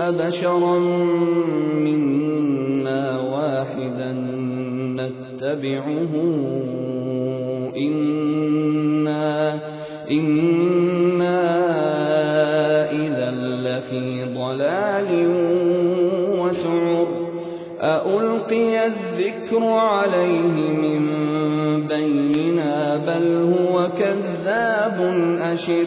أبشرا منا واحدا نتبعه. إنا إنا إذا لفي ضلال وسعر. أألقي الذكر عليه من بيننا بل هو كذاب أشر.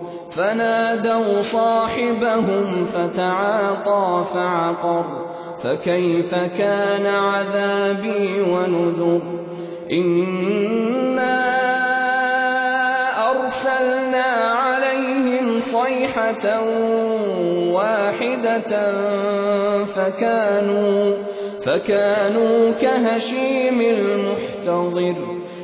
فنادوا صاحبهم فتعاطى فعقر فكيف كان عذابي ونذر إنا أرسلنا عليهم صيحة واحدة فكانوا فكانوا كهشيم المحتضر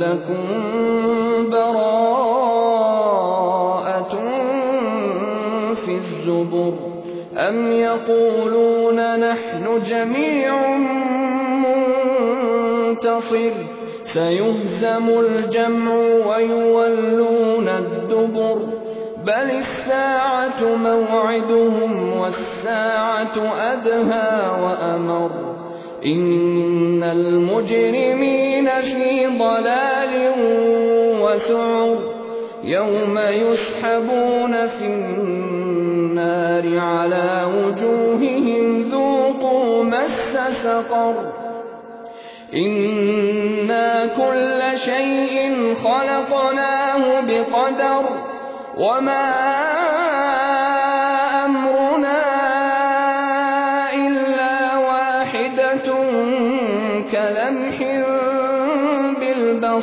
لكم براءة في الزبر أم يقولون نحن جميع منتصر سيهزم الجمع ويولون الدبر بل الساعة موعدهم والساعة أدهى وأمر إن المجرمين في ضلال وسعر يوم يسحبون في النار على وجوههم ذوقوا مس سقر إنا كل شيء خلقناه بقدر وما